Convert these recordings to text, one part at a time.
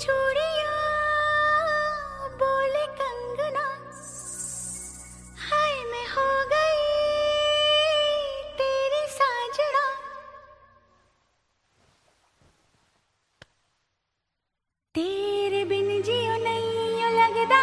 चूड़िया बोले कंगना हाय मैं हो गई तेरी साजना तेरे बिन जियो नहीं लगदा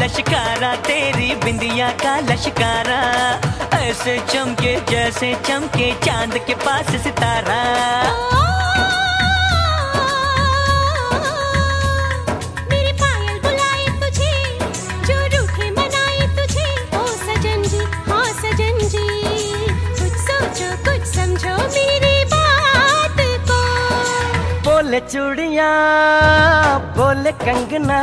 लश्कारा तेरी बिंदिया का लश्कारा। ऐसे चमके जैसे चमके चाँद के पास सितारा। मेरी तुझे जो रूठे मनाए तुझे। ओ सजन जी हाँ सजन जी कुछ सोचो कुछ समझो मेरी बात को। बोले चूड़िया बोले कंगना।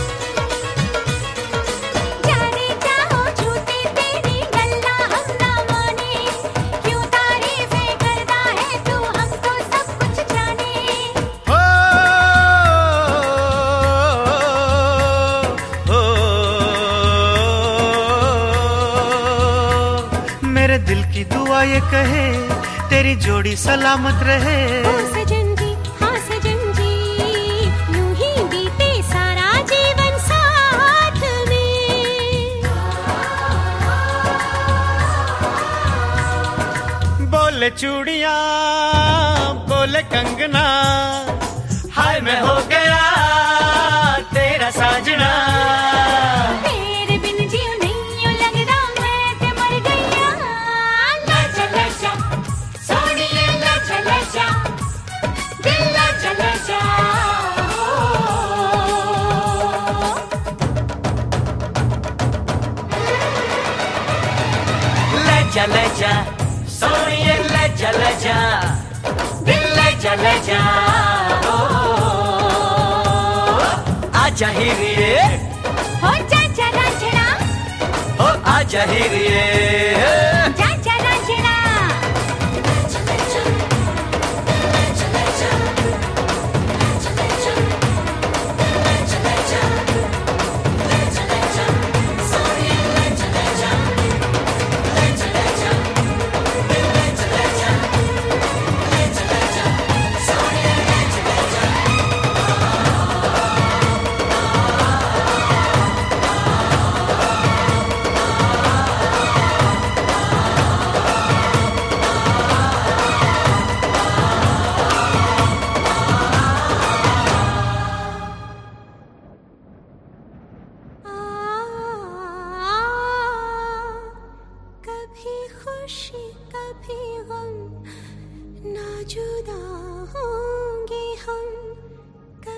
मेरे दिल की दुआ ये कहे तेरी जोड़ी सलामत रहे। ओ सजन जी हाँ सजन जी यूँ ही बीते सारा जीवन साथ में। बोले चूड़िया बोले कंगना हाय मैं हो गया leja, sonia leja leja, dil leja leja, oh, aja hiriye, ho cha cha ra chana, ho aja hiriye.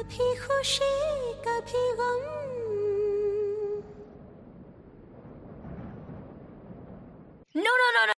कभी खुशी कभी गम। No, no, no, no,